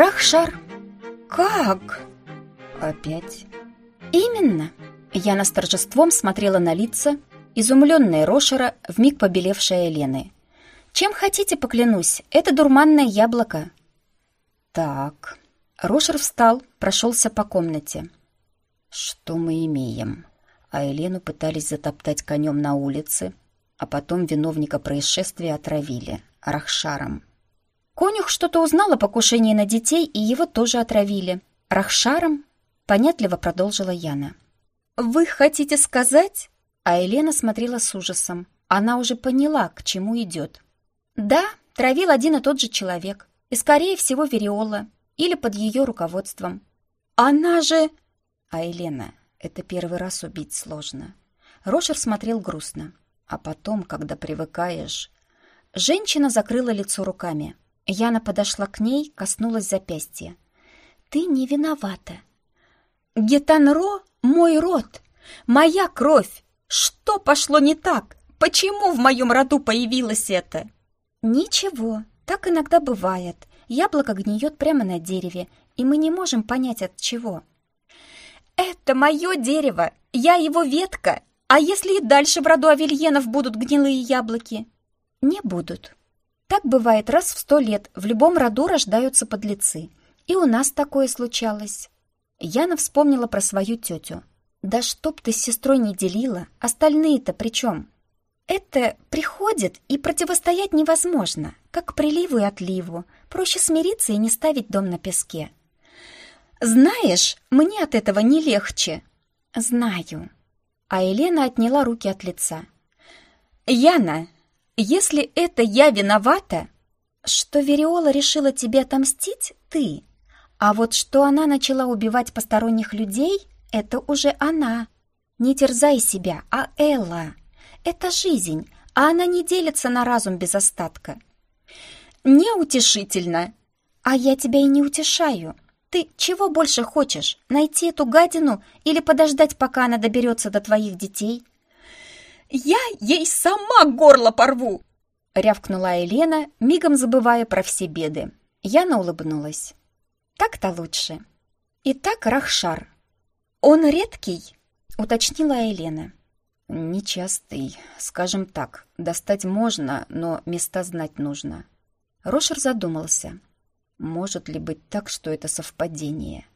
Рахшар. Как? Опять. Именно. Яна с торжеством смотрела на лица, изумленные Рошера, вмиг побелевшая Лены. Чем хотите, поклянусь, это дурманное яблоко. Так. Рошер встал, прошелся по комнате. Что мы имеем? А Елену пытались затоптать конем на улице, а потом виновника происшествия отравили Рахшаром. Конюх что-то узнал о покушении на детей, и его тоже отравили. Рахшаром? Понятливо продолжила Яна. «Вы хотите сказать?» А Елена смотрела с ужасом. Она уже поняла, к чему идет. «Да, травил один и тот же человек. И, скорее всего, Вериола. Или под ее руководством. Она же...» А Елена, это первый раз убить сложно. Рошер смотрел грустно. А потом, когда привыкаешь... Женщина закрыла лицо руками. Яна подошла к ней, коснулась запястья. «Ты не виновата». «Гетанро — мой род, моя кровь. Что пошло не так? Почему в моем роду появилось это?» «Ничего, так иногда бывает. Яблоко гниет прямо на дереве, и мы не можем понять от чего». «Это мое дерево, я его ветка. А если и дальше в роду Авельенов будут гнилые яблоки?» «Не будут. Так бывает раз в сто лет, в любом роду рождаются подлецы. И у нас такое случалось». Яна вспомнила про свою тетю. «Да чтоб ты с сестрой не делила, остальные-то при чем?» «Это приходит, и противостоять невозможно, как приливу и отливу. Проще смириться и не ставить дом на песке». «Знаешь, мне от этого не легче». «Знаю». А Елена отняла руки от лица. «Яна, если это я виновата...» «Что Вериола решила тебе отомстить, ты. А вот что она начала убивать посторонних людей, это уже она. Не терзай себя, а Элла. Это жизнь, а она не делится на разум без остатка. Неутешительно. А я тебя и не утешаю. Ты чего больше хочешь? Найти эту гадину или подождать, пока она доберется до твоих детей? Я ей сама горло порву! Рявкнула Елена, мигом забывая про все беды. Яна улыбнулась. Так-то лучше. Итак, Рахшар. Он редкий? Уточнила Елена. Нечастый, скажем так. Достать можно, но места знать нужно. Рошер задумался. Может ли быть так, что это совпадение?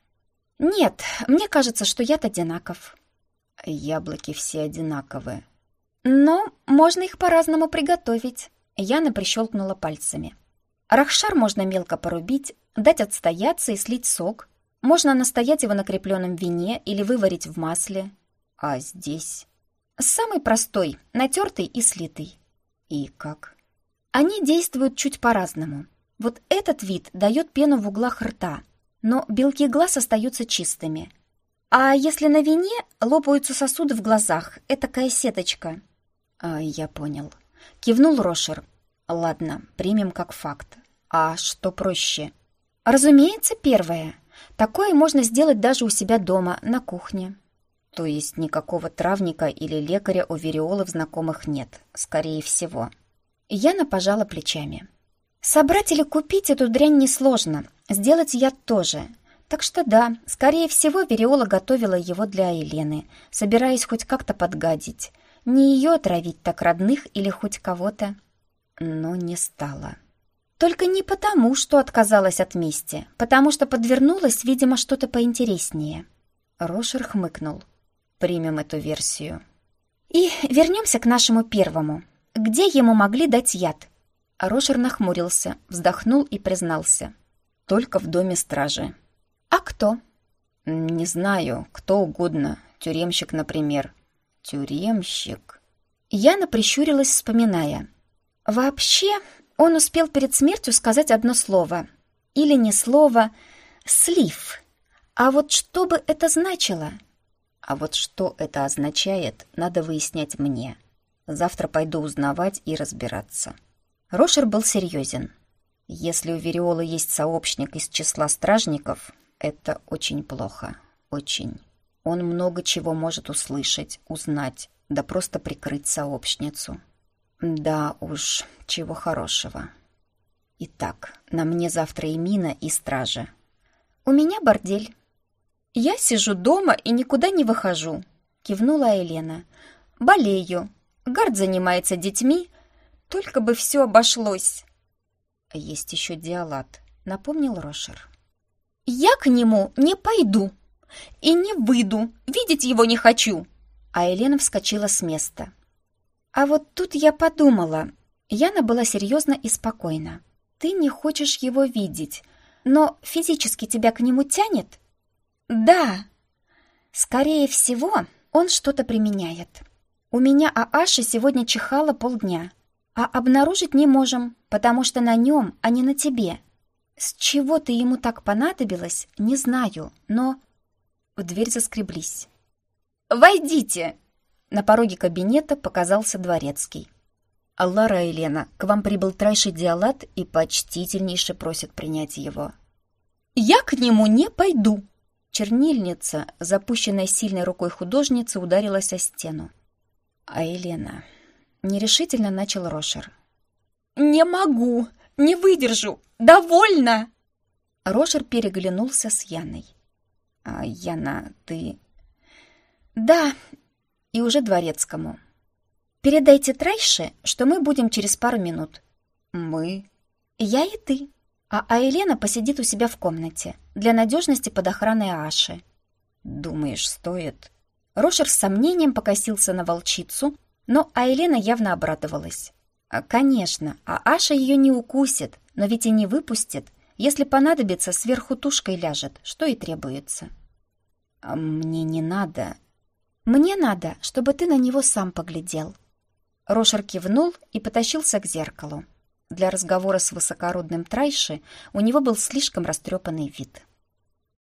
Нет, мне кажется, что яд одинаков. Яблоки все одинаковые. Но можно их по-разному приготовить. Яна прищелкнула пальцами. Рахшар можно мелко порубить, дать отстояться и слить сок. Можно настоять его на крепленном вине или выварить в масле. А здесь... Самый простой, натертый и слитый. И как? Они действуют чуть по-разному. Вот этот вид дает пену в углах рта, но белки глаз остаются чистыми. А если на вине лопаются сосуды в глазах, этакая сеточка. А, я понял. Кивнул Рошер. Ладно, примем как факт. А что проще? Разумеется, первое. Такое можно сделать даже у себя дома, на кухне. То есть никакого травника или лекаря у Вериолы в знакомых нет, скорее всего. Яна пожала плечами. Собрать или купить эту дрянь несложно, сделать я тоже. Так что да, скорее всего, Вериола готовила его для Елены, собираясь хоть как-то подгадить. Не ее отравить, так родных или хоть кого-то. Но не стала. Только не потому, что отказалась от мести, потому что подвернулась, видимо, что-то поинтереснее. Рошер хмыкнул. Примем эту версию. И вернемся к нашему первому. Где ему могли дать яд? Рошер нахмурился, вздохнул и признался. Только в доме стражи. А кто? Не знаю, кто угодно. Тюремщик, например. Тюремщик. Яна прищурилась, вспоминая. Вообще, он успел перед смертью сказать одно слово. Или не слово. Слив. А вот что бы это значило? А вот что это означает, надо выяснять мне. Завтра пойду узнавать и разбираться. Рошер был серьезен. Если у Вериолы есть сообщник из числа стражников, это очень плохо. Очень. Он много чего может услышать, узнать, да просто прикрыть сообщницу. Да уж, чего хорошего. Итак, на мне завтра и мина, и стража. У меня бордель. Я сижу дома и никуда не выхожу, кивнула Елена. Болею. Гард занимается детьми. Только бы все обошлось. Есть еще диалат, напомнил Рошер. Я к нему не пойду и не выйду. Видеть его не хочу. А Елена вскочила с места. А вот тут я подумала. Яна была серьезна и спокойна. Ты не хочешь его видеть, но физически тебя к нему тянет? Да. Скорее всего, он что-то применяет. У меня Ааша сегодня чихала полдня, а обнаружить не можем, потому что на нем, а не на тебе. С чего ты ему так понадобилась, не знаю, но... В дверь заскреблись. «Войдите!» На пороге кабинета показался дворецкий. «Аллара Елена, к вам прибыл Трайший Диалат и почтительнейше просит принять его». «Я к нему не пойду!» Чернильница, запущенная сильной рукой художницы, ударилась о стену. «А Елена...» Нерешительно начал Рошер. «Не могу! Не выдержу! Довольно!» Рошер переглянулся с Яной. «А, Яна, ты...» «Да, и уже дворецкому. Передайте Трайше, что мы будем через пару минут. Мы? Я и ты. А Айлена посидит у себя в комнате, для надежности под охраной Аши. Думаешь, стоит? Рошер с сомнением покосился на волчицу, но Айлена явно обрадовалась. А, конечно, а Аша ее не укусит, но ведь и не выпустит. Если понадобится, сверху тушкой ляжет, что и требуется. А мне не надо. Мне надо, чтобы ты на него сам поглядел. Рошер кивнул и потащился к зеркалу. Для разговора с высокородным Трайши у него был слишком растрепанный вид.